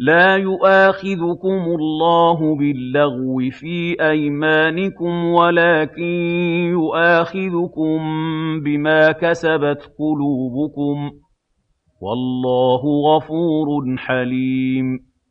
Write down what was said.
لَا يُؤَاخِذُكُمُ اللَّهُ بِاللَّغْوِ فِي أَيْمَانِكُمْ وَلَٰكِن يُؤَاخِذُكُم بِمَا كَسَبَتْ قُلُوبُكُمْ ۗ. وَاللَّهُ غَفُورٌ حَلِيمٌ.